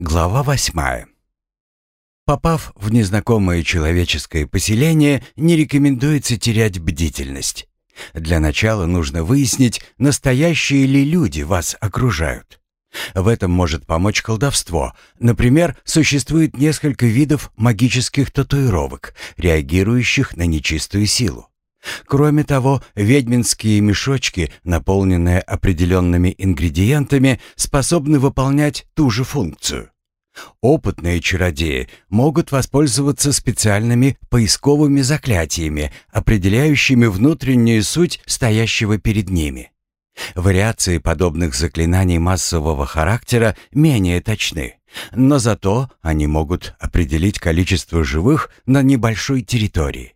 Глава восьмая. Попав в незнакомое человеческое поселение, не рекомендуется терять бдительность. Для начала нужно выяснить, настоящие ли люди вас окружают. В этом может помочь колдовство. Например, существует несколько видов магических татуировок, реагирующих на нечистую силу. Кроме того, ведьминские мешочки, наполненные определенными ингредиентами, способны выполнять ту же функцию. Опытные чародеи могут воспользоваться специальными поисковыми заклятиями, определяющими внутреннюю суть стоящего перед ними. Вариации подобных заклинаний массового характера менее точны, но зато они могут определить количество живых на небольшой территории.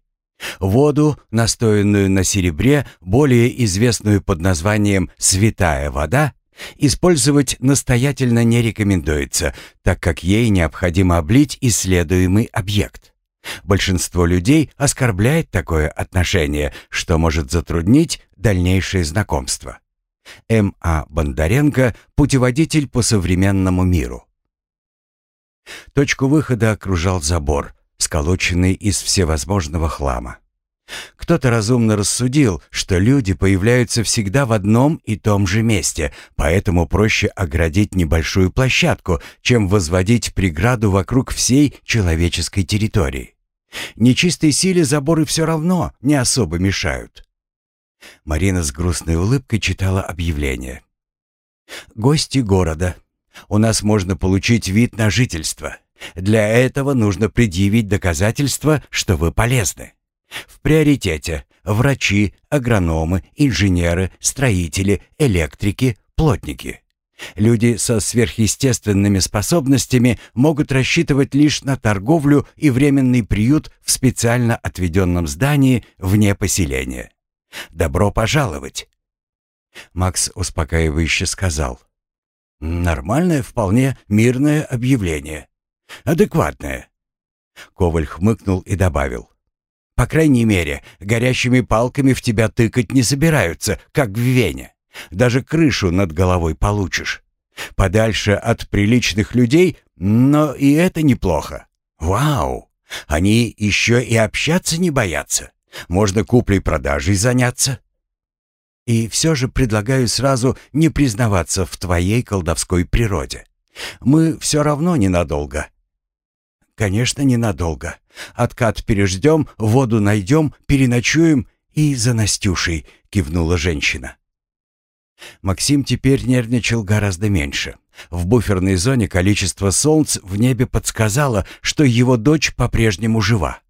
Воду, настоянную на серебре, более известную под названием «святая вода», использовать настоятельно не рекомендуется, так как ей необходимо облить исследуемый объект. Большинство людей оскорбляет такое отношение, что может затруднить дальнейшее знакомство. М.А. Бондаренко «Путеводитель по современному миру». Точку выхода окружал забор, сколоченный из всевозможного хлама. Кто-то разумно рассудил, что люди появляются всегда в одном и том же месте, поэтому проще оградить небольшую площадку, чем возводить преграду вокруг всей человеческой территории. Нечистой силе заборы все равно не особо мешают. Марина с грустной улыбкой читала объявление. «Гости города. У нас можно получить вид на жительство. Для этого нужно предъявить доказательства, что вы полезны. В приоритете врачи, агрономы, инженеры, строители, электрики, плотники. Люди со сверхъестественными способностями могут рассчитывать лишь на торговлю и временный приют в специально отведенном здании вне поселения. Добро пожаловать!» Макс успокаивающе сказал. «Нормальное, вполне мирное объявление. Адекватное». Коваль хмыкнул и добавил. По крайней мере, горящими палками в тебя тыкать не собираются, как в Вене. Даже крышу над головой получишь. Подальше от приличных людей, но и это неплохо. Вау! Они еще и общаться не боятся. Можно куплей-продажей заняться. И все же предлагаю сразу не признаваться в твоей колдовской природе. Мы все равно ненадолго. Конечно, ненадолго. Откат переждем, воду найдем, переночуем и за Настюшей», — кивнула женщина. Максим теперь нервничал гораздо меньше. В буферной зоне количество солнц в небе подсказало, что его дочь по-прежнему жива.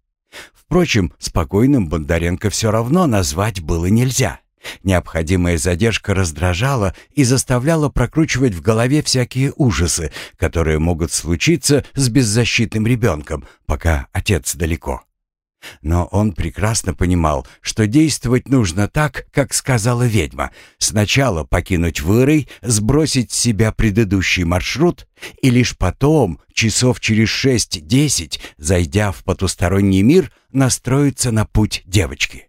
Впрочем, спокойным Бондаренко все равно назвать было нельзя. Необходимая задержка раздражала и заставляла прокручивать в голове всякие ужасы, которые могут случиться с беззащитным ребенком, пока отец далеко. Но он прекрасно понимал, что действовать нужно так, как сказала ведьма. Сначала покинуть вырой, сбросить с себя предыдущий маршрут и лишь потом, часов через шесть-десять, зайдя в потусторонний мир, настроиться на путь девочки.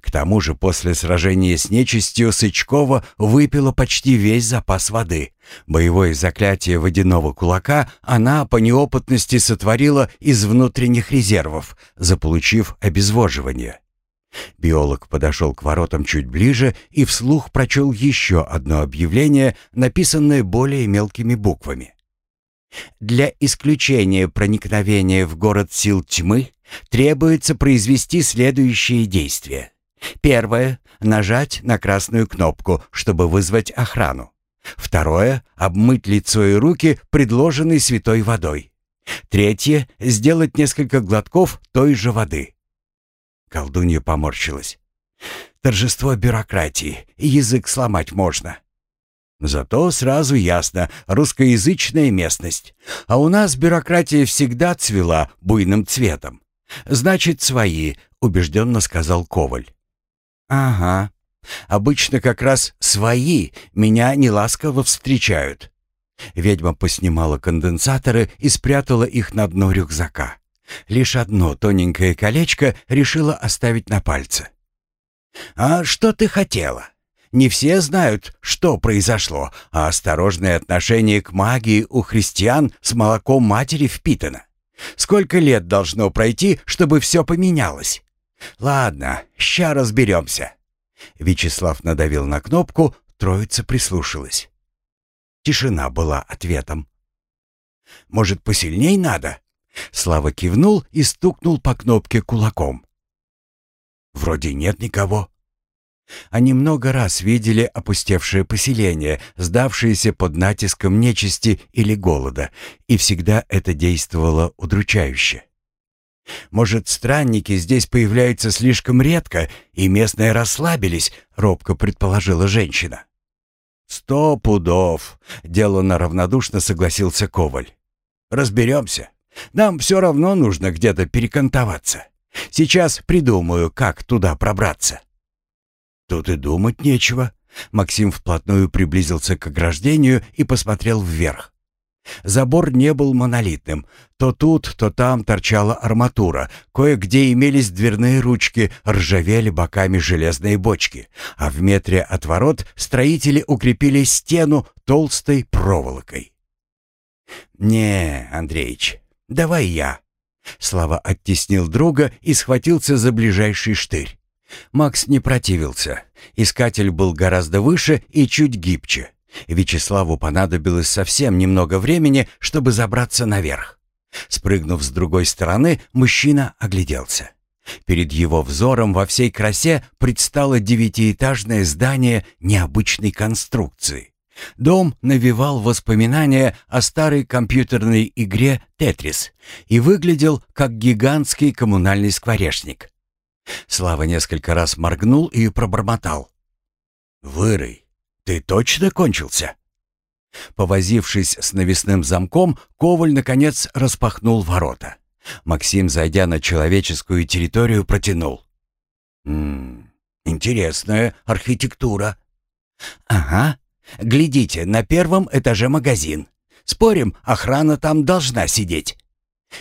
К тому же после сражения с нечистью Сычкова выпила почти весь запас воды. Боевое заклятие водяного кулака она по неопытности сотворила из внутренних резервов, заполучив обезвоживание. Биолог подошел к воротам чуть ближе и вслух прочел еще одно объявление, написанное более мелкими буквами. Для исключения проникновения в город сил тьмы требуется произвести следующие действия. Первое — нажать на красную кнопку, чтобы вызвать охрану. Второе — обмыть лицо и руки предложенной святой водой. Третье — сделать несколько глотков той же воды. Колдунья поморщилась. Торжество бюрократии, язык сломать можно. Зато сразу ясно, русскоязычная местность. А у нас бюрократия всегда цвела буйным цветом. «Значит, свои», — убежденно сказал Коваль. «Ага. Обычно как раз свои меня неласково встречают». Ведьма поснимала конденсаторы и спрятала их на дно рюкзака. Лишь одно тоненькое колечко решила оставить на пальце. «А что ты хотела? не все знают, что произошло, а осторожное отношение к магии у христиан с молоком матери впитано. Сколько лет должно пройти, чтобы все поменялось? Ладно, ща разберемся. Вячеслав надавил на кнопку, троица прислушалась. Тишина была ответом. «Может, посильней надо?» Слава кивнул и стукнул по кнопке кулаком. «Вроде нет никого». Они много раз видели опустевшее поселение, сдавшееся под натиском нечисти или голода, и всегда это действовало удручающе. «Может, странники здесь появляются слишком редко, и местные расслабились», — робко предположила женщина. «Сто пудов!» — деланно равнодушно согласился Коваль. «Разберемся. Нам все равно нужно где-то перекантоваться. Сейчас придумаю, как туда пробраться». «Тут и думать нечего». Максим вплотную приблизился к ограждению и посмотрел вверх. Забор не был монолитным. То тут, то там торчала арматура, кое-где имелись дверные ручки, ржавели боками железные бочки, а в метре от ворот строители укрепили стену толстой проволокой. «Не, Андреич, давай я». Слава оттеснил друга и схватился за ближайший штырь. Макс не противился. Искатель был гораздо выше и чуть гибче. Вячеславу понадобилось совсем немного времени, чтобы забраться наверх. Спрыгнув с другой стороны, мужчина огляделся. Перед его взором во всей красе предстало девятиэтажное здание необычной конструкции. Дом навевал воспоминания о старой компьютерной игре «Тетрис» и выглядел как гигантский коммунальный скворечник. Слава несколько раз моргнул и пробормотал. «Вырый, ты точно кончился?» Повозившись с навесным замком, Коваль, наконец, распахнул ворота. Максим, зайдя на человеческую территорию, протянул. «М интересная архитектура». «Ага. Глядите, на первом этаже магазин. Спорим, охрана там должна сидеть».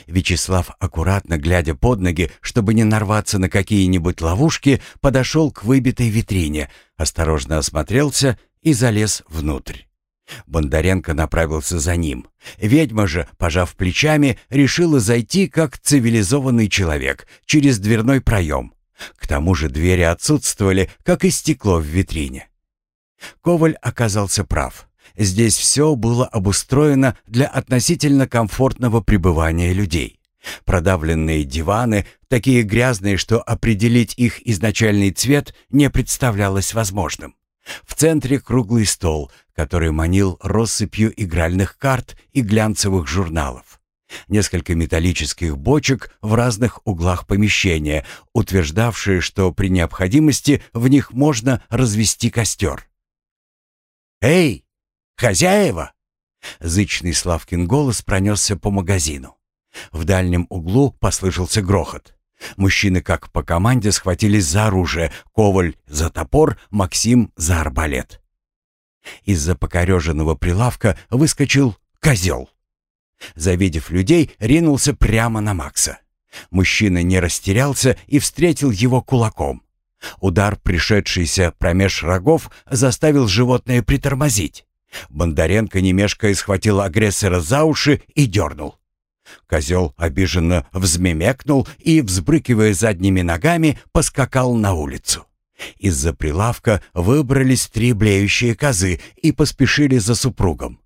Вячеслав, аккуратно глядя под ноги, чтобы не нарваться на какие-нибудь ловушки, подошел к выбитой витрине, осторожно осмотрелся и залез внутрь. Бондаренко направился за ним. Ведьма же, пожав плечами, решила зайти как цивилизованный человек через дверной проем. К тому же двери отсутствовали, как и стекло в витрине. Коваль оказался прав. Здесь все было обустроено для относительно комфортного пребывания людей. Продавленные диваны, такие грязные, что определить их изначальный цвет не представлялось возможным. В центре круглый стол, который манил россыпью игральных карт и глянцевых журналов. Несколько металлических бочек в разных углах помещения, утверждавшие, что при необходимости в них можно развести костер. «Эй, хозяева!» Зычный Славкин голос пронесся по магазину. В дальнем углу послышался грохот. Мужчины, как по команде, схватились за оружие. Коваль за топор, Максим за арбалет. Из-за покореженного прилавка выскочил козел. Завидев людей, ринулся прямо на Макса. Мужчина не растерялся и встретил его кулаком. Удар, пришедшийся промеж рогов, заставил животное притормозить. Бондаренко, не мешкая, схватил агрессора за уши и дернул. Козел обиженно взмемекнул и, взбрыкивая задними ногами, поскакал на улицу. Из-за прилавка выбрались три блеющие козы и поспешили за супругом.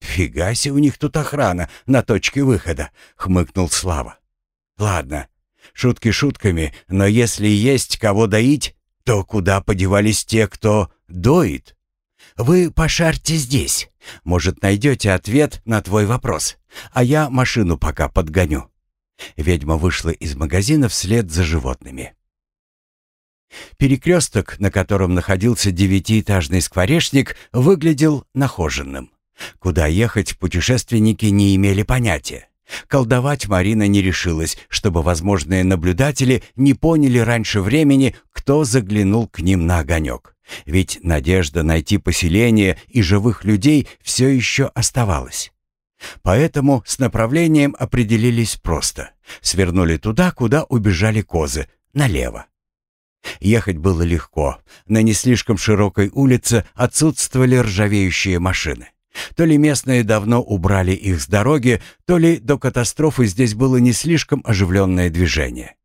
«Фига себе у них тут охрана на точке выхода», — хмыкнул Слава. «Ладно, шутки шутками, но если есть кого доить, то куда подевались те, кто доит?» Вы пошарьте здесь. Может, найдете ответ на твой вопрос. А я машину пока подгоню». Ведьма вышла из магазина вслед за животными. Перекресток, на котором находился девятиэтажный скворечник, выглядел нахоженным. Куда ехать путешественники не имели понятия. Колдовать Марина не решилась, чтобы возможные наблюдатели не поняли раньше времени, кто заглянул к ним на огонек. Ведь надежда найти поселение и живых людей все еще оставалась. Поэтому с направлением определились просто. Свернули туда, куда убежали козы, налево. Ехать было легко. На не слишком широкой улице отсутствовали ржавеющие машины. То ли местные давно убрали их с дороги, то ли до катастрофы здесь было не слишком оживленное движение.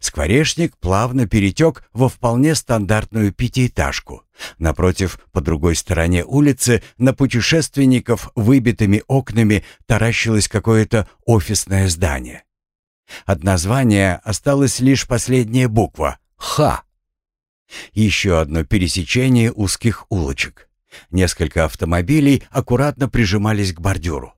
Скворечник плавно перетек во вполне стандартную пятиэтажку. Напротив, по другой стороне улицы, на путешественников выбитыми окнами таращилось какое-то офисное здание. От названия осталась лишь последняя буква «Х». Еще одно пересечение узких улочек. Несколько автомобилей аккуратно прижимались к бордюру.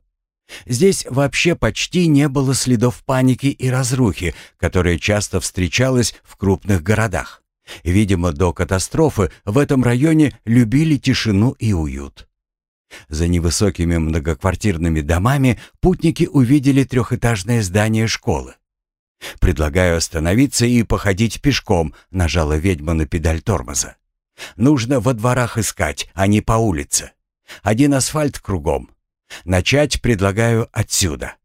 Здесь вообще почти не было следов паники и разрухи, которая часто встречалась в крупных городах. Видимо, до катастрофы в этом районе любили тишину и уют. За невысокими многоквартирными домами путники увидели трехэтажное здание школы. «Предлагаю остановиться и походить пешком», — нажала ведьма на педаль тормоза. «Нужно во дворах искать, а не по улице. Один асфальт кругом. Начать предлагаю отсюда.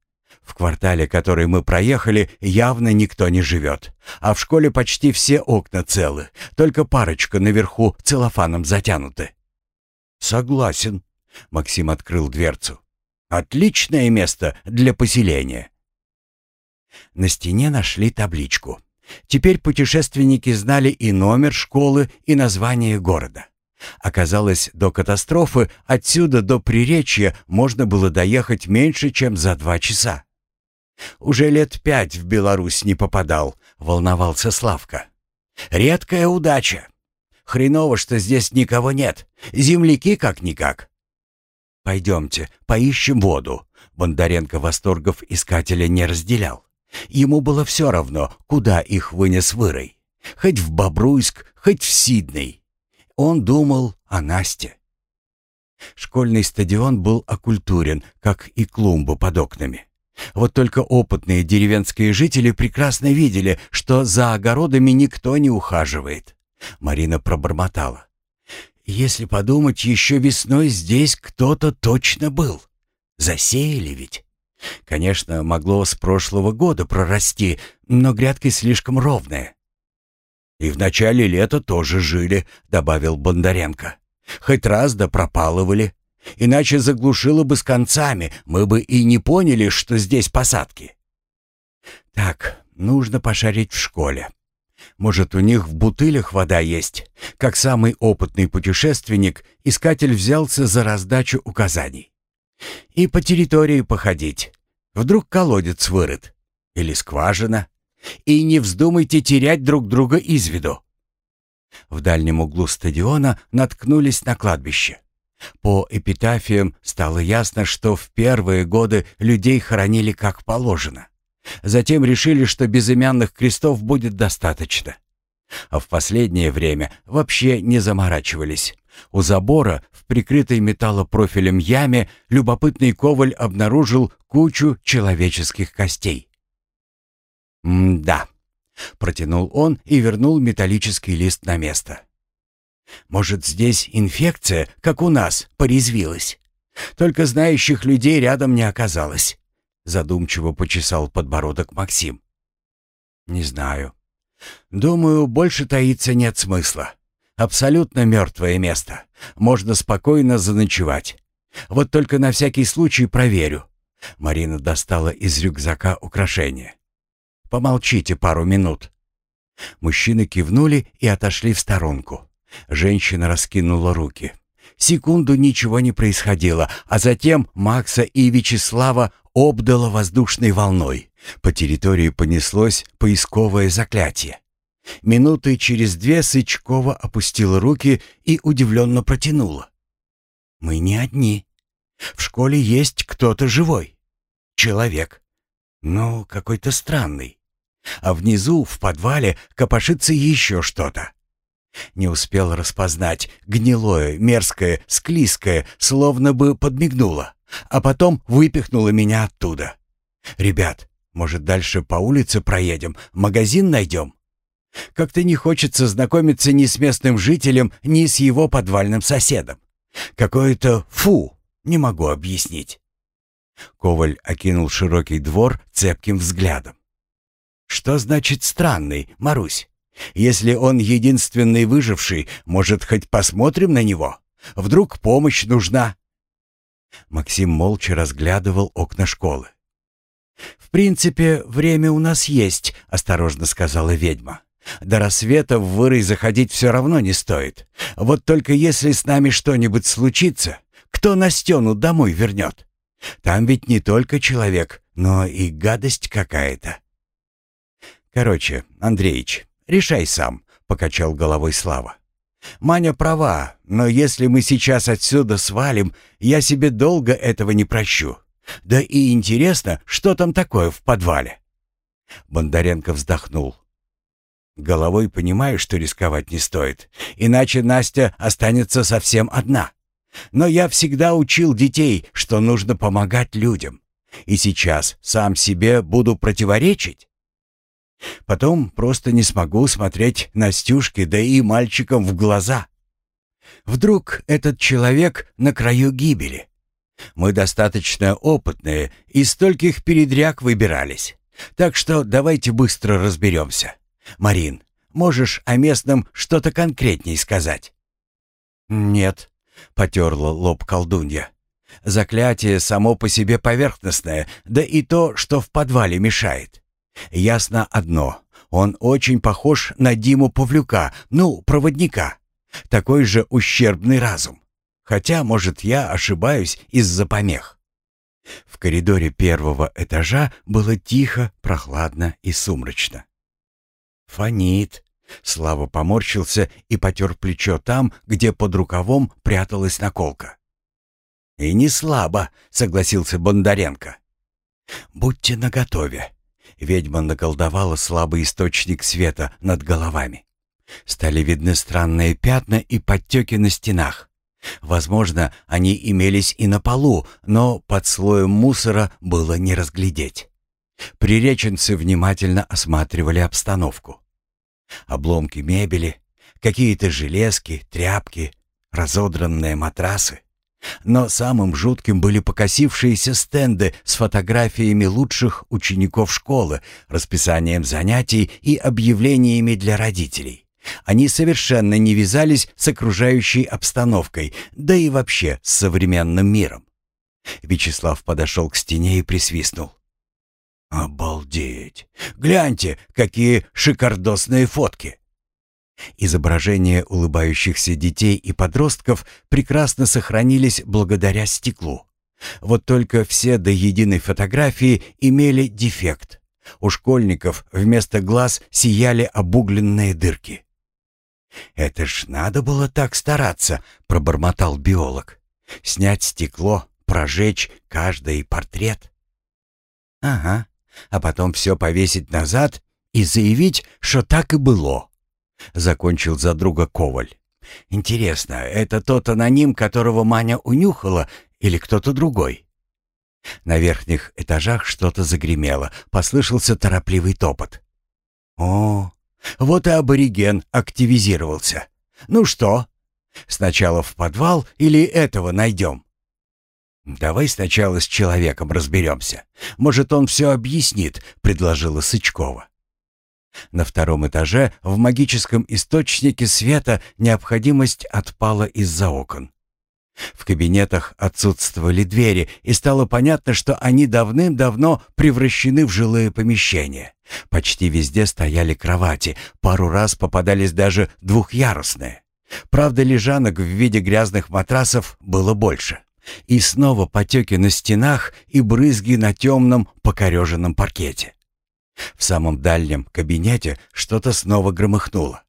В квартале, который мы проехали, явно никто не живет. А в школе почти все окна целы, только парочка наверху целлофаном затянуты». «Согласен», — Максим открыл дверцу. «Отличное место для поселения». На стене нашли табличку. Теперь путешественники знали и номер школы, и название города. Оказалось, до катастрофы отсюда до Приречья можно было доехать меньше, чем за два часа. «Уже лет пять в Беларусь не попадал», — волновался Славка. «Редкая удача. Хреново, что здесь никого нет. Земляки как-никак». «Пойдемте, поищем воду», — Бондаренко восторгов искателя не разделял. Ему было все равно, куда их вынес вырой. Хоть в Бобруйск, хоть в Сидней. Он думал о Насте. Школьный стадион был окультурен, как и клумбы под окнами. Вот только опытные деревенские жители прекрасно видели, что за огородами никто не ухаживает. Марина пробормотала. «Если подумать, еще весной здесь кто-то точно был. Засеяли ведь». Конечно, могло с прошлого года прорасти, но грядки слишком ровные. «И в начале лета тоже жили», — добавил Бондаренко. «Хоть раз да пропалывали. Иначе заглушило бы с концами, мы бы и не поняли, что здесь посадки». «Так, нужно пошарить в школе. Может, у них в бутылях вода есть?» Как самый опытный путешественник, искатель взялся за раздачу указаний. И по территории походить. Вдруг колодец вырыт. Или скважина. И не вздумайте терять друг друга из виду. В дальнем углу стадиона наткнулись на кладбище. По эпитафиям стало ясно, что в первые годы людей хоронили как положено. Затем решили, что безымянных крестов будет достаточно. А в последнее время вообще не заморачивались. У забора, в прикрытой металлопрофилем яме, любопытный коваль обнаружил кучу человеческих костей. «М-да», — протянул он и вернул металлический лист на место. «Может, здесь инфекция, как у нас, порезвилась? Только знающих людей рядом не оказалось», — задумчиво почесал подбородок Максим. «Не знаю. Думаю, больше таиться нет смысла. Абсолютно мертвое место. Можно спокойно заночевать. Вот только на всякий случай проверю. Марина достала из рюкзака украшение. Помолчите пару минут. Мужчины кивнули и отошли в сторонку. Женщина раскинула руки. Секунду ничего не происходило, а затем Макса и Вячеслава обдало воздушной волной. По территории понеслось поисковое заклятие. Минуты через две Сычкова опустила руки и удивленно протянула. «Мы не одни. В школе есть кто-то живой. Человек. Ну, какой-то странный. А внизу, в подвале, копошится еще что-то. Не успел распознать. Гнилое, мерзкое, склизкое, словно бы подмигнуло. А потом выпихнуло меня оттуда. «Ребят, может, дальше по улице проедем, магазин найдем?» Как-то не хочется знакомиться ни с местным жителем, ни с его подвальным соседом. Какое-то фу, не могу объяснить. Коваль окинул широкий двор цепким взглядом. «Что значит странный, Марусь? Если он единственный выживший, может, хоть посмотрим на него? Вдруг помощь нужна?» Максим молча разглядывал окна школы. «В принципе, время у нас есть», — осторожно сказала ведьма. «До рассвета в вырой заходить все равно не стоит. Вот только если с нами что-нибудь случится, кто Настену домой вернет? Там ведь не только человек, но и гадость какая-то». «Короче, Андреич, решай сам», — покачал головой Слава. «Маня права, но если мы сейчас отсюда свалим, я себе долго этого не прощу. Да и интересно, что там такое в подвале?» Бондаренко вздохнул. «Головой понимаю, что рисковать не стоит, иначе Настя останется совсем одна. Но я всегда учил детей, что нужно помогать людям. И сейчас сам себе буду противоречить? Потом просто не смогу смотреть Настюшке, да и мальчикам в глаза. Вдруг этот человек на краю гибели? Мы достаточно опытные, и стольких передряг выбирались. Так что давайте быстро разберемся. Марин, можешь о местном что-то конкретней сказать?» «Нет», — потерла лоб колдунья. «Заклятие само по себе поверхностное, да и то, что в подвале мешает. Ясно одно, он очень похож на Диму Павлюка, ну, проводника. Такой же ущербный разум. Хотя, может, я ошибаюсь из-за помех. В коридоре первого этажа было тихо, прохладно и сумрачно. «Фонит!» Слава поморщился и потер плечо там, где под рукавом пряталась наколка. «И не слабо», — согласился Бондаренко. «Будьте наготове». Ведьма наколдовала слабый источник света над головами. Стали видны странные пятна и подтеки на стенах. Возможно, они имелись и на полу, но под слоем мусора было не разглядеть. Приреченцы внимательно осматривали обстановку. Обломки мебели, какие-то железки, тряпки, разодранные матрасы. Но самым жутким были покосившиеся стенды с фотографиями лучших учеников школы, расписанием занятий и объявлениями для родителей. Они совершенно не вязались с окружающей обстановкой, да и вообще с современным миром. Вячеслав подошел к стене и присвистнул. «Обалдеть! Гляньте, какие шикардосные фотки!» Изображения улыбающихся детей и подростков прекрасно сохранились благодаря стеклу. Вот только все до единой фотографии имели дефект. У школьников вместо глаз сияли обугленные дырки. «Это ж надо было так стараться», — пробормотал биолог. «Снять стекло, прожечь каждый портрет». «Ага, а потом все повесить назад и заявить, что так и было», — закончил за друга Коваль. «Интересно, это тот аноним, которого Маня унюхала, или кто-то другой?» На верхних этажах что-то загремело, послышался торопливый топот. «О, вот и абориген активизировался. Ну что, сначала в подвал или этого найдем? «Давай сначала с человеком разберемся. Может, он все объяснит», — предложила Сычкова. На втором этаже в магическом источнике света необходимость отпала из-за окон. В кабинетах отсутствовали двери, и стало понятно, что они давным-давно превращены в жилые помещения. Почти везде стояли кровати, пару раз попадались даже двухъярусные. Правда, лежанок в виде грязных матрасов было больше. И снова потеки на стенах и брызги на темном покореженном паркете. В самом дальнем кабинете что-то снова громыхнуло.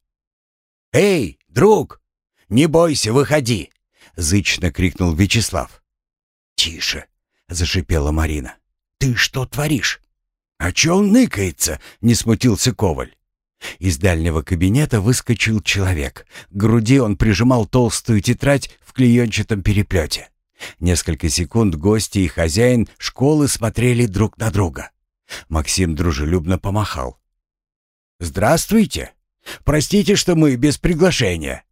«Эй, друг, не бойся, выходи!» — зычно крикнул Вячеслав. «Тише!» — зашипела Марина. «Ты что творишь?» «А чё он ныкается?» — не смутился Коваль. Из дальнего кабинета выскочил человек. К груди он прижимал толстую тетрадь в клеенчатом переплете. Несколько секунд гости и хозяин школы смотрели друг на друга. Максим дружелюбно помахал. «Здравствуйте! Простите, что мы без приглашения.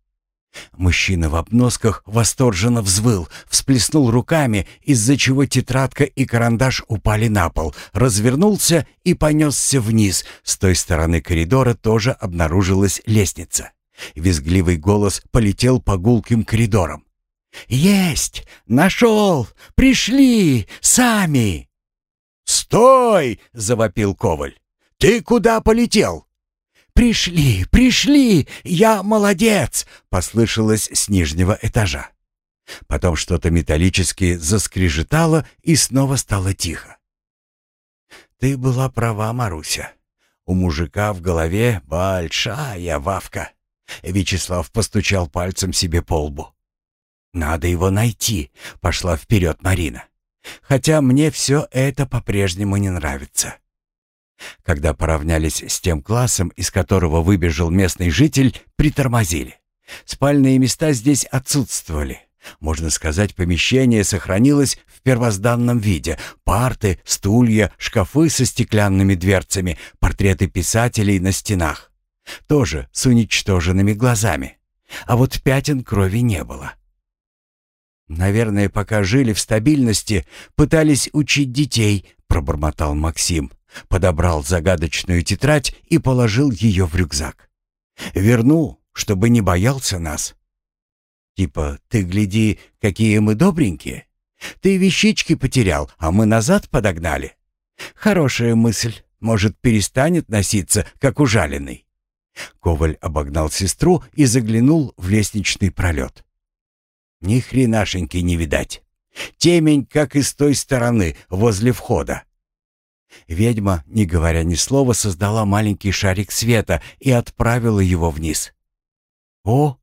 Мужчина в обносках восторженно взвыл, всплеснул руками, из-за чего тетрадка и карандаш упали на пол, развернулся и понесся вниз. С той стороны коридора тоже обнаружилась лестница. Визгливый голос полетел по гулким коридорам. «Есть! Нашел! Пришли! Сами!» «Стой!» — завопил Коваль. «Ты куда полетел?» «Пришли, пришли! Я молодец!» — послышалось с нижнего этажа. Потом что-то металлически заскрежетало, и снова стало тихо. «Ты была права, Маруся. У мужика в голове большая вавка». Вячеслав постучал пальцем себе по лбу. «Надо его найти», — пошла вперед Марина. «Хотя мне все это по-прежнему не нравится». Когда поравнялись с тем классом, из которого выбежал местный житель, притормозили. Спальные места здесь отсутствовали. Можно сказать, помещение сохранилось в первозданном виде. Парты, стулья, шкафы со стеклянными дверцами, портреты писателей на стенах. Тоже с уничтоженными глазами. А вот пятен крови не было. «Наверное, пока жили в стабильности, пытались учить детей», — пробормотал Максим подобрал загадочную тетрадь и положил ее в рюкзак. «Верну, чтобы не боялся нас». «Типа, ты гляди, какие мы добренькие. Ты вещички потерял, а мы назад подогнали. Хорошая мысль, может, перестанет носиться, как ужаленный». Коваль обогнал сестру и заглянул в лестничный пролет. «Ни хренашеньки не видать. Темень, как и с той стороны, возле входа. Ведьма, не говоря ни слова, создала маленький шарик света и отправила его вниз. «О,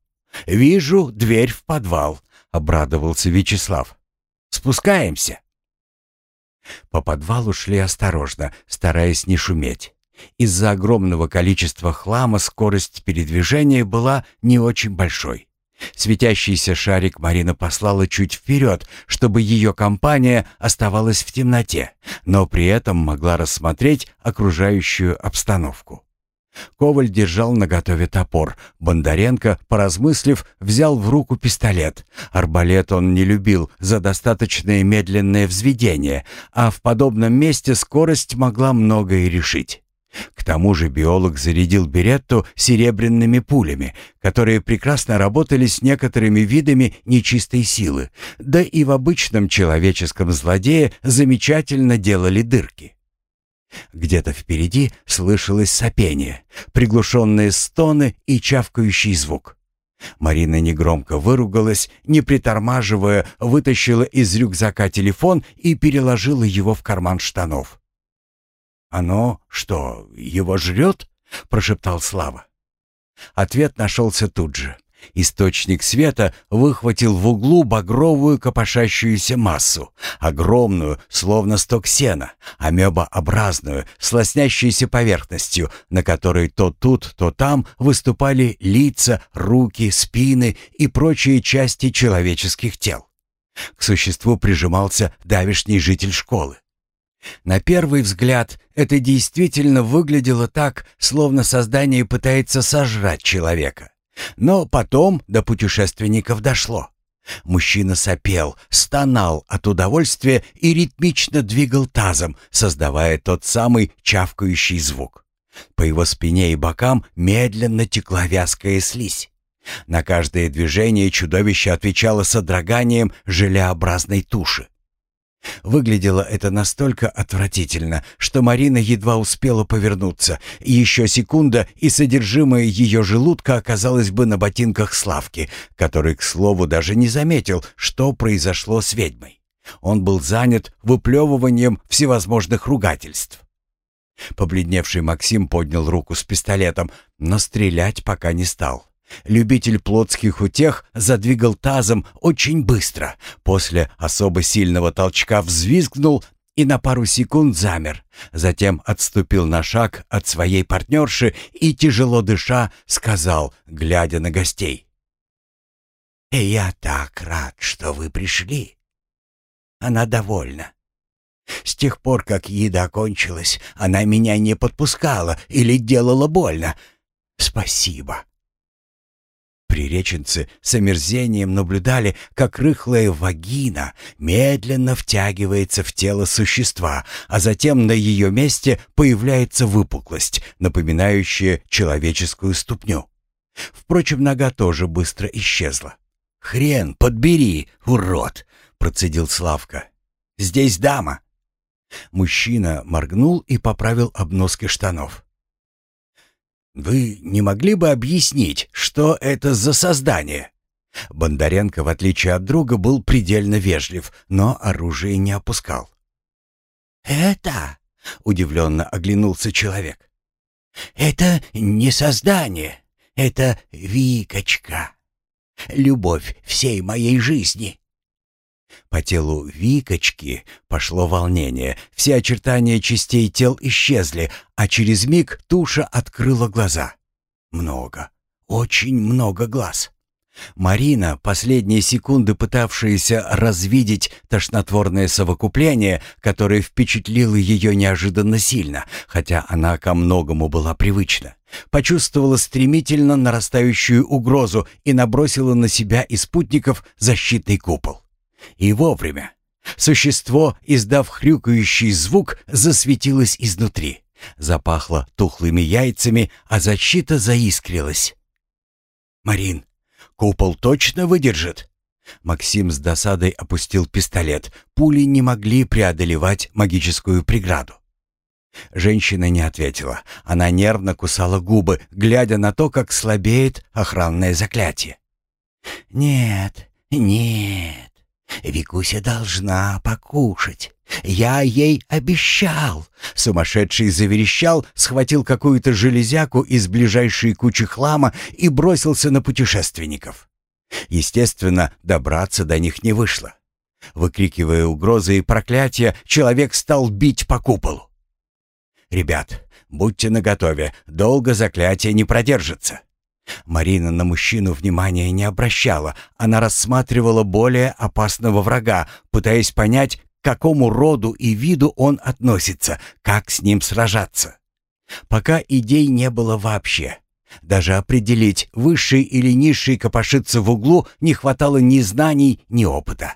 вижу дверь в подвал», — обрадовался Вячеслав. «Спускаемся». По подвалу шли осторожно, стараясь не шуметь. Из-за огромного количества хлама скорость передвижения была не очень большой. Светящийся шарик Марина послала чуть вперед, чтобы ее компания оставалась в темноте, но при этом могла рассмотреть окружающую обстановку. Коваль держал наготове топор. Бондаренко, поразмыслив, взял в руку пистолет. Арбалет он не любил за достаточное медленное взведение, а в подобном месте скорость могла многое решить. К тому же биолог зарядил Беретту серебряными пулями, которые прекрасно работали с некоторыми видами нечистой силы, да и в обычном человеческом злодее замечательно делали дырки. Где-то впереди слышалось сопение, приглушенные стоны и чавкающий звук. Марина негромко выругалась, не притормаживая, вытащила из рюкзака телефон и переложила его в карман штанов. «Оно что, его жрет?» — прошептал Слава. Ответ нашелся тут же. Источник света выхватил в углу багровую копошащуюся массу, огромную, словно сток сена, амебообразную, с лоснящейся поверхностью, на которой то тут, то там выступали лица, руки, спины и прочие части человеческих тел. К существу прижимался давишний житель школы. На первый взгляд это действительно выглядело так, словно создание пытается сожрать человека. Но потом до путешественников дошло. Мужчина сопел, стонал от удовольствия и ритмично двигал тазом, создавая тот самый чавкающий звук. По его спине и бокам медленно текла вязкая слизь. На каждое движение чудовище отвечало содроганием желеобразной туши. Выглядело это настолько отвратительно, что Марина едва успела повернуться. Еще секунда, и содержимое ее желудка оказалось бы на ботинках Славки, который, к слову, даже не заметил, что произошло с ведьмой. Он был занят выплевыванием всевозможных ругательств. Побледневший Максим поднял руку с пистолетом, но стрелять пока не стал. Любитель плотских утех задвигал тазом очень быстро. После особо сильного толчка взвизгнул и на пару секунд замер. Затем отступил на шаг от своей партнерши и, тяжело дыша, сказал, глядя на гостей. «И я так рад, что вы пришли». Она довольна. С тех пор, как еда кончилась, она меня не подпускала или делала больно. Спасибо. Приреченцы с омерзением наблюдали, как рыхлая вагина медленно втягивается в тело существа, а затем на ее месте появляется выпуклость, напоминающая человеческую ступню. Впрочем, нога тоже быстро исчезла. «Хрен подбери, урод!» — процедил Славка. «Здесь дама!» Мужчина моргнул и поправил обноски штанов. «Вы не могли бы объяснить, что это за создание?» Бондаренко, в отличие от друга, был предельно вежлив, но оружие не опускал. «Это?» — удивленно оглянулся человек. «Это не создание, это Викочка. Любовь всей моей жизни. По телу Викочки пошло волнение. Все очертания частей тел исчезли, а через миг туша открыла глаза. Много, очень много глаз. Марина, последние секунды пытавшаяся развидеть тошнотворное совокупление, которое впечатлило ее неожиданно сильно, хотя она ко многому была привычна, почувствовала стремительно нарастающую угрозу и набросила на себя и спутников защитный купол. И вовремя. Существо, издав хрюкающий звук, засветилось изнутри. Запахло тухлыми яйцами, а защита заискрилась. «Марин, купол точно выдержит?» Максим с досадой опустил пистолет. Пули не могли преодолевать магическую преграду. Женщина не ответила. Она нервно кусала губы, глядя на то, как слабеет охранное заклятие. «Нет, нет, Викуся должна покушать. Я ей обещал. Сумасшедший заверещал, схватил какую-то железяку из ближайшей кучи хлама и бросился на путешественников. Естественно, добраться до них не вышло. Выкрикивая угрозы и проклятия, человек стал бить по куполу. «Ребят, будьте наготове, долго заклятие не продержится. Марина на мужчину внимания не обращала. Она рассматривала более опасного врага, пытаясь понять, к какому роду и виду он относится, как с ним сражаться. Пока идей не было вообще. Даже определить, высший или низший копошится в углу, не хватало ни знаний, ни опыта.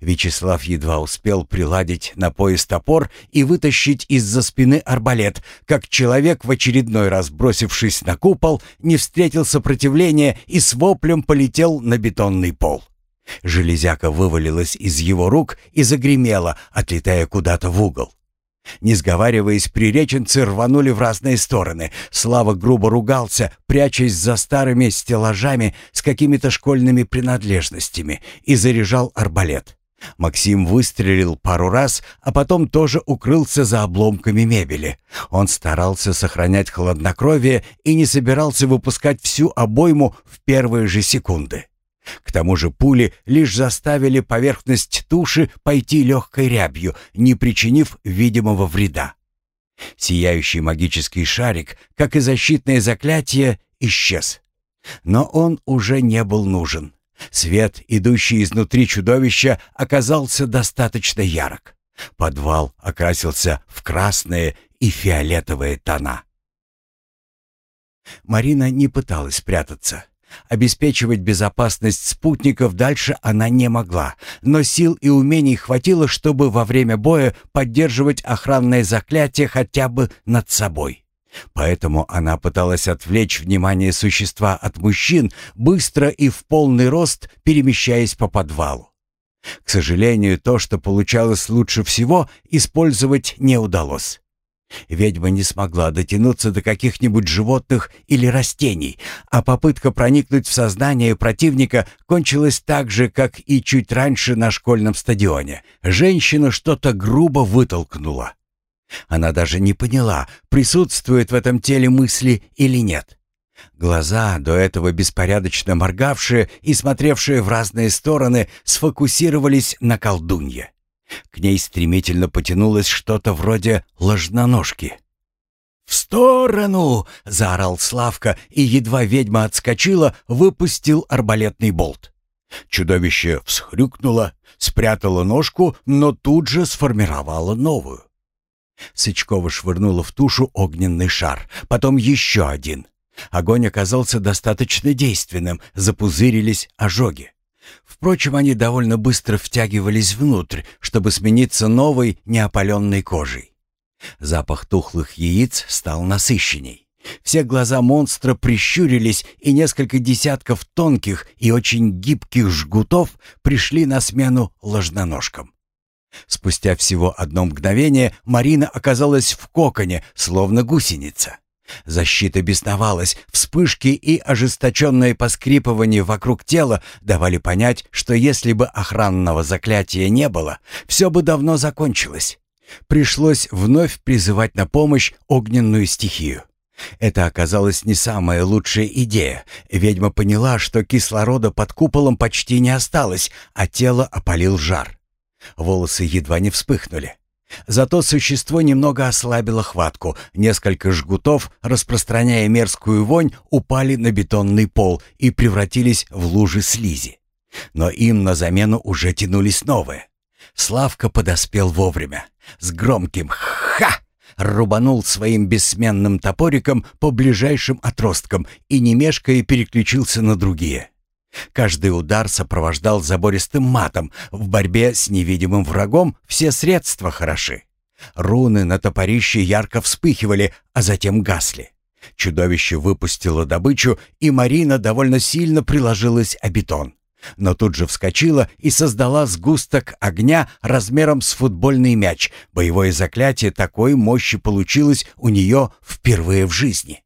Вячеслав едва успел приладить на пояс топор и вытащить из-за спины арбалет, как человек, в очередной раз бросившись на купол, не встретил сопротивления и с воплем полетел на бетонный пол. Железяка вывалилась из его рук и загремела, отлетая куда-то в угол. Не сговариваясь, приреченцы рванули в разные стороны. Слава грубо ругался, прячась за старыми стеллажами с какими-то школьными принадлежностями, и заряжал арбалет. Максим выстрелил пару раз, а потом тоже укрылся за обломками мебели. Он старался сохранять хладнокровие и не собирался выпускать всю обойму в первые же секунды. К тому же пули лишь заставили поверхность туши пойти легкой рябью, не причинив видимого вреда. Сияющий магический шарик, как и защитное заклятие, исчез. Но он уже не был нужен. Свет, идущий изнутри чудовища, оказался достаточно ярок. Подвал окрасился в красные и фиолетовые тона. Марина не пыталась прятаться. Обеспечивать безопасность спутников дальше она не могла, но сил и умений хватило, чтобы во время боя поддерживать охранное заклятие хотя бы над собой. Поэтому она пыталась отвлечь внимание существа от мужчин, быстро и в полный рост перемещаясь по подвалу. К сожалению, то, что получалось лучше всего, использовать не удалось. Ведьма не смогла дотянуться до каких-нибудь животных или растений, а попытка проникнуть в сознание противника кончилась так же, как и чуть раньше на школьном стадионе. Женщина что-то грубо вытолкнула. Она даже не поняла, присутствует в этом теле мысли или нет. Глаза, до этого беспорядочно моргавшие и смотревшие в разные стороны, сфокусировались на колдунье. К ней стремительно потянулось что-то вроде ложноножки. «В сторону!» — заорал Славка, и едва ведьма отскочила, выпустил арбалетный болт. Чудовище всхрюкнуло, спрятало ножку, но тут же сформировало новую. Сычкова швырнула в тушу огненный шар, потом еще один. Огонь оказался достаточно действенным, запузырились ожоги. Впрочем, они довольно быстро втягивались внутрь, чтобы смениться новой неопаленной кожей. Запах тухлых яиц стал насыщенней. Все глаза монстра прищурились, и несколько десятков тонких и очень гибких жгутов пришли на смену ложноножкам. Спустя всего одно мгновение Марина оказалась в коконе, словно гусеница. Защита бесновалась, вспышки и ожесточенное поскрипывание вокруг тела давали понять, что если бы охранного заклятия не было, все бы давно закончилось. Пришлось вновь призывать на помощь огненную стихию. Это оказалось не самая лучшая идея. Ведьма поняла, что кислорода под куполом почти не осталось, а тело опалил жар. Волосы едва не вспыхнули. Зато существо немного ослабило хватку. Несколько жгутов, распространяя мерзкую вонь, упали на бетонный пол и превратились в лужи слизи. Но им на замену уже тянулись новые. Славка подоспел вовремя. С громким «Ха!» рубанул своим бессменным топориком по ближайшим отросткам и, не мешкая, переключился на другие. Каждый удар сопровождал забористым матом. В борьбе с невидимым врагом все средства хороши. Руны на топорище ярко вспыхивали, а затем гасли. Чудовище выпустило добычу, и Марина довольно сильно приложилась о бетон. Но тут же вскочила и создала сгусток огня размером с футбольный мяч. Боевое заклятие такой мощи получилось у нее впервые в жизни.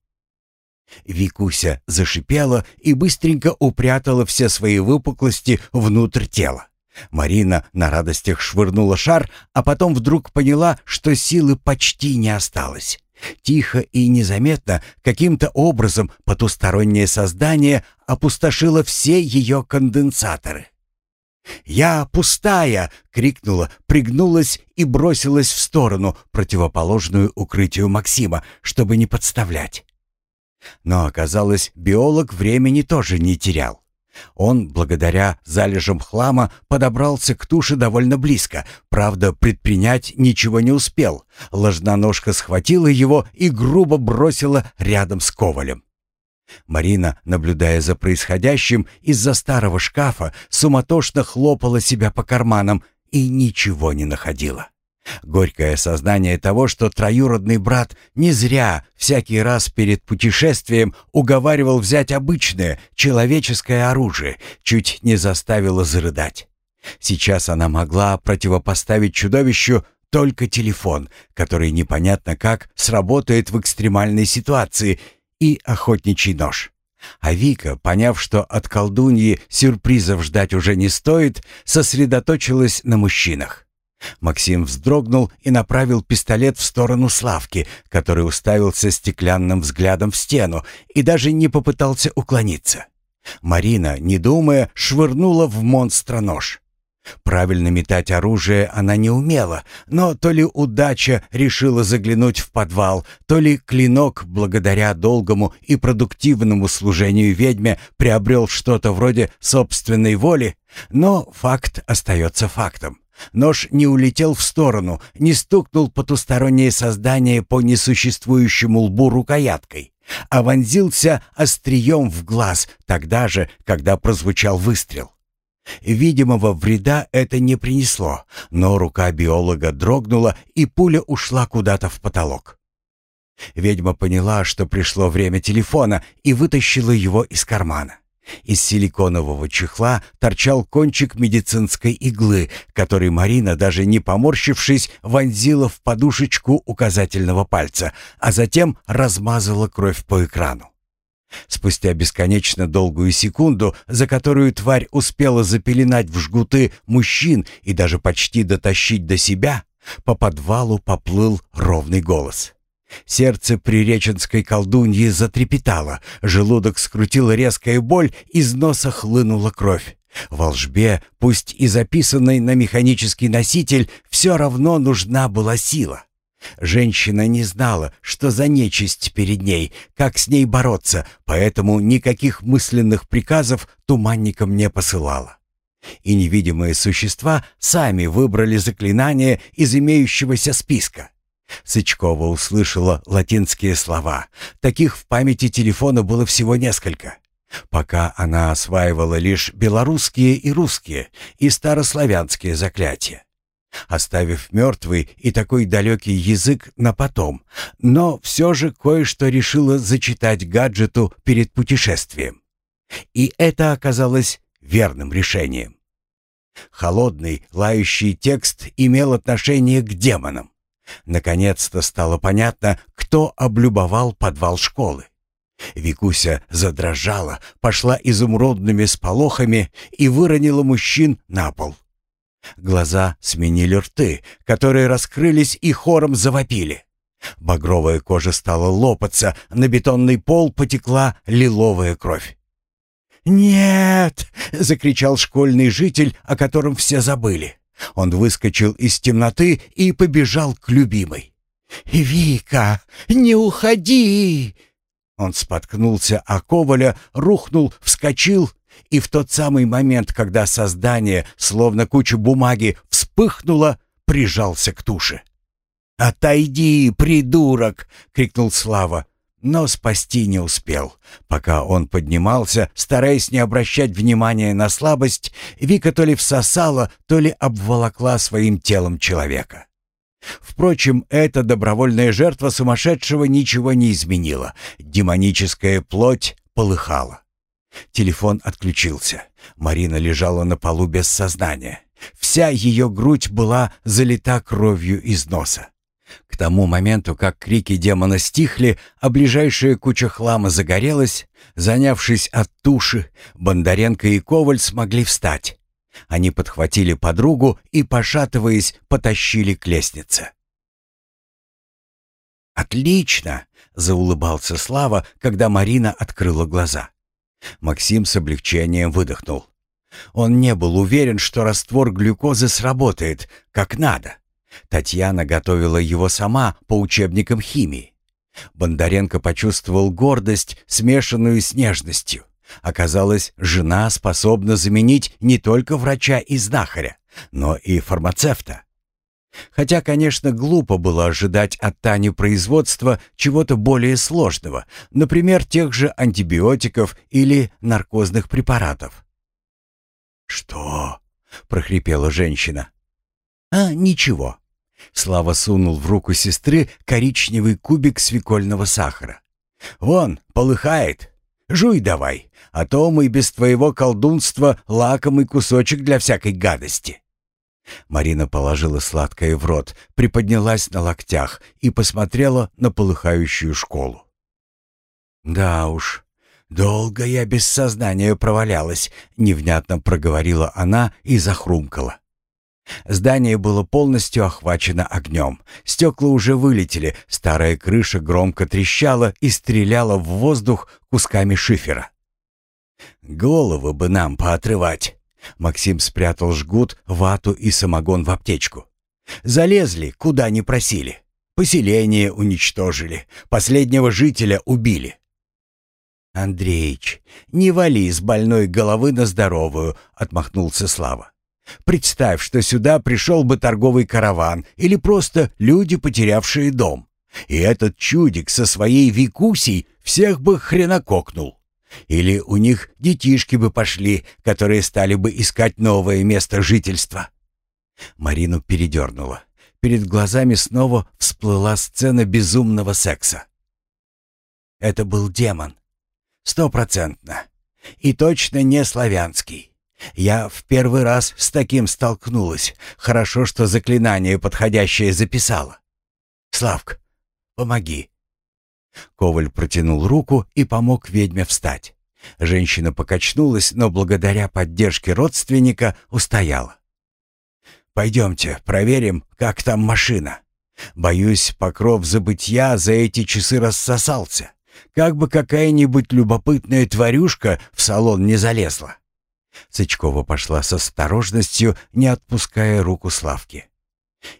Викуся зашипела и быстренько упрятала все свои выпуклости внутрь тела. Марина на радостях швырнула шар, а потом вдруг поняла, что силы почти не осталось. Тихо и незаметно, каким-то образом потустороннее создание опустошило все ее конденсаторы. «Я пустая!» — крикнула, пригнулась и бросилась в сторону, противоположную укрытию Максима, чтобы не подставлять. Но оказалось, биолог времени тоже не терял. Он, благодаря залежам хлама, подобрался к туше довольно близко. Правда, предпринять ничего не успел. Ложноножка схватила его и грубо бросила рядом с ковалем. Марина, наблюдая за происходящим из-за старого шкафа, суматошно хлопала себя по карманам и ничего не находила. Горькое осознание того, что троюродный брат не зря всякий раз перед путешествием уговаривал взять обычное человеческое оружие, чуть не заставило зарыдать. Сейчас она могла противопоставить чудовищу только телефон, который непонятно как сработает в экстремальной ситуации, и охотничий нож. А Вика, поняв, что от колдуньи сюрпризов ждать уже не стоит, сосредоточилась на мужчинах. Максим вздрогнул и направил пистолет в сторону Славки, который уставился стеклянным взглядом в стену и даже не попытался уклониться. Марина, не думая, швырнула в монстра нож. Правильно метать оружие она не умела, но то ли удача решила заглянуть в подвал, то ли клинок, благодаря долгому и продуктивному служению ведьме, приобрел что-то вроде собственной воли, но факт остается фактом. Нож не улетел в сторону, не стукнул потустороннее создание по несуществующему лбу рукояткой, а вонзился острием в глаз тогда же, когда прозвучал выстрел. Видимого вреда это не принесло, но рука биолога дрогнула, и пуля ушла куда-то в потолок. Ведьма поняла, что пришло время телефона, и вытащила его из кармана. Из силиконового чехла торчал кончик медицинской иглы, который Марина, даже не поморщившись, вонзила в подушечку указательного пальца, а затем размазала кровь по экрану. Спустя бесконечно долгую секунду, за которую тварь успела запеленать в жгуты мужчин и даже почти дотащить до себя, по подвалу поплыл ровный голос. Сердце приреченской колдуньи затрепетало, желудок скрутила резкая боль, из носа хлынула кровь. Волжбе, пусть и записанной на механический носитель, все равно нужна была сила. Женщина не знала, что за нечисть перед ней, как с ней бороться, поэтому никаких мысленных приказов туманникам не посылала. И невидимые существа сами выбрали заклинание из имеющегося списка. Сычкова услышала латинские слова. Таких в памяти телефона было всего несколько. Пока она осваивала лишь белорусские и русские, и старославянские заклятия. Оставив мертвый и такой далекий язык на потом, но все же кое-что решила зачитать гаджету перед путешествием. И это оказалось верным решением. Холодный, лающий текст имел отношение к демонам. Наконец-то стало понятно, кто облюбовал подвал школы. Викуся задрожала, пошла изумрудными сполохами и выронила мужчин на пол. Глаза сменили рты, которые раскрылись и хором завопили. Багровая кожа стала лопаться, на бетонный пол потекла лиловая кровь. «Нет!» — закричал школьный житель, о котором все забыли. Он выскочил из темноты и побежал к любимой. «Вика, не уходи!» Он споткнулся о Коваля, рухнул, вскочил, и в тот самый момент, когда создание, словно куча бумаги, вспыхнуло, прижался к туше. «Отойди, придурок!» — крикнул Слава, но спасти не успел. Пока он поднимался, стараясь не обращать внимания на слабость, Вика то ли всосала, то ли обволокла своим телом человека. Впрочем, эта добровольная жертва сумасшедшего ничего не изменила. Демоническая плоть полыхала. Телефон отключился. Марина лежала на полу без сознания. Вся ее грудь была залита кровью из носа. К тому моменту, как крики демона стихли, а ближайшая куча хлама загорелась, занявшись от туши, Бондаренко и Коваль смогли встать. Они подхватили подругу и, пошатываясь, потащили к лестнице. «Отлично!» — заулыбался Слава, когда Марина открыла глаза. Максим с облегчением выдохнул. Он не был уверен, что раствор глюкозы сработает, как надо. Татьяна готовила его сама по учебникам химии. Бондаренко почувствовал гордость, смешанную с нежностью. Оказалось, жена способна заменить не только врача и знахаря, но и фармацевта. Хотя, конечно, глупо было ожидать от Тани производства чего-то более сложного, например, тех же антибиотиков или наркозных препаратов. «Что?» — прохрипела женщина. «А, ничего». Слава сунул в руку сестры коричневый кубик свекольного сахара. «Вон, полыхает. Жуй давай, а то мы без твоего колдунства лакомый кусочек для всякой гадости». Марина положила сладкое в рот, приподнялась на локтях и посмотрела на полыхающую школу. «Да уж, долго я без сознания провалялась», — невнятно проговорила она и захрумкала. Здание было полностью охвачено огнем. Стекла уже вылетели, старая крыша громко трещала и стреляла в воздух кусками шифера. «Головы бы нам поотрывать!» Максим спрятал жгут, вату и самогон в аптечку. «Залезли, куда не просили. Поселение уничтожили, последнего жителя убили». «Андреич, не вали с больной головы на здоровую», — отмахнулся Слава. Представь, что сюда пришел бы торговый караван или просто люди, потерявшие дом. И этот чудик со своей Викусей всех бы хренококнул. Или у них детишки бы пошли, которые стали бы искать новое место жительства. Марину передернула. Перед глазами снова всплыла сцена безумного секса. Это был демон. Стопроцентно. И точно не славянский. Я в первый раз с таким столкнулась. Хорошо, что заклинание подходящее записала. Славк, помоги. Коваль протянул руку и помог ведьме встать. Женщина покачнулась, но благодаря поддержке родственника устояла. «Пойдемте, проверим, как там машина. Боюсь, покров забытья за эти часы рассосался. Как бы какая-нибудь любопытная тварюшка в салон не залезла». Сычкова пошла с осторожностью, не отпуская руку Славки.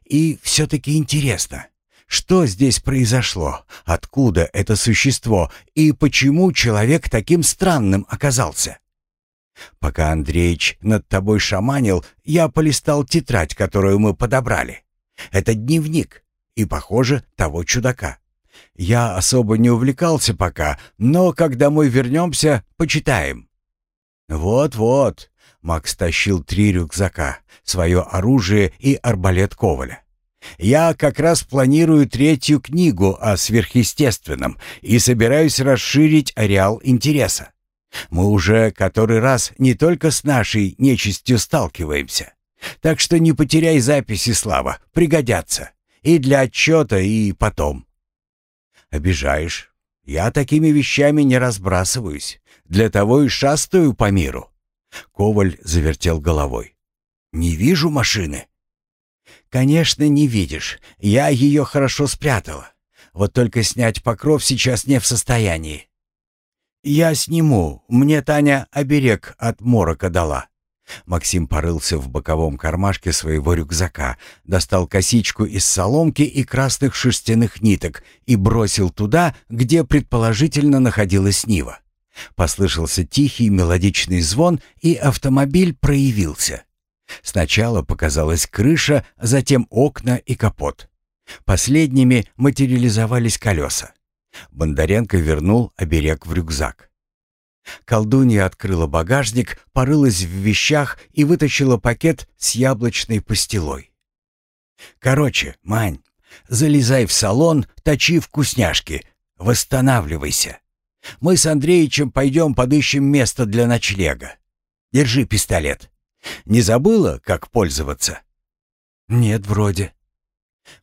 «И все-таки интересно, что здесь произошло? Откуда это существо? И почему человек таким странным оказался?» «Пока Андреич над тобой шаманил, я полистал тетрадь, которую мы подобрали. Это дневник. и, похоже, того чудака. Я особо не увлекался пока, но когда мы вернемся, почитаем». «Вот-вот», — Макс тащил три рюкзака, свое оружие и арбалет Коваля. «Я как раз планирую третью книгу о сверхъестественном и собираюсь расширить ареал интереса. Мы уже который раз не только с нашей нечистью сталкиваемся. Так что не потеряй записи, Слава, пригодятся. И для отчета, и потом. Обижаешь. Я такими вещами не разбрасываюсь. Для того и шастаю по миру. Коваль завертел головой. Не вижу машины. Конечно, не видишь. Я ее хорошо спрятала. Вот только снять покров сейчас не в состоянии. «Я сниму. Мне Таня оберег от морока дала». Максим порылся в боковом кармашке своего рюкзака, достал косичку из соломки и красных шерстяных ниток и бросил туда, где предположительно находилась Нива. Послышался тихий мелодичный звон, и автомобиль проявился. Сначала показалась крыша, затем окна и капот. Последними материализовались колеса. Бондаренко вернул оберег в рюкзак. Колдунья открыла багажник, порылась в вещах и вытащила пакет с яблочной пастилой. «Короче, Мань, залезай в салон, точи вкусняшки, восстанавливайся. Мы с Андреичем пойдем подыщем место для ночлега. Держи пистолет. Не забыла, как пользоваться?» «Нет, вроде».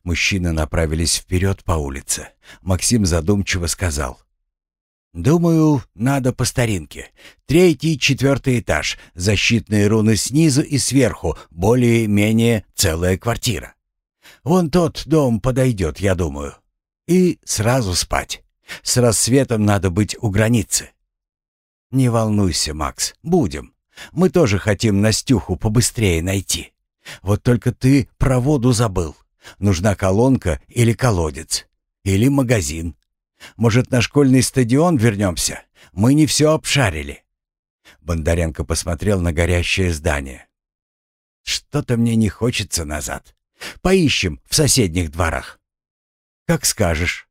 Мужчины направились вперед по улице. Максим задумчиво сказал. «Думаю, надо по старинке. Третий, четвертый этаж, защитные руны снизу и сверху, более-менее целая квартира. Вон тот дом подойдет, я думаю. И сразу спать. С рассветом надо быть у границы». «Не волнуйся, Макс, будем. Мы тоже хотим Настюху побыстрее найти. Вот только ты про воду забыл. Нужна колонка или колодец. Или магазин. Может, на школьный стадион вернемся? Мы не все обшарили». Бондаренко посмотрел на горящее здание. «Что-то мне не хочется назад. Поищем в соседних дворах». «Как скажешь».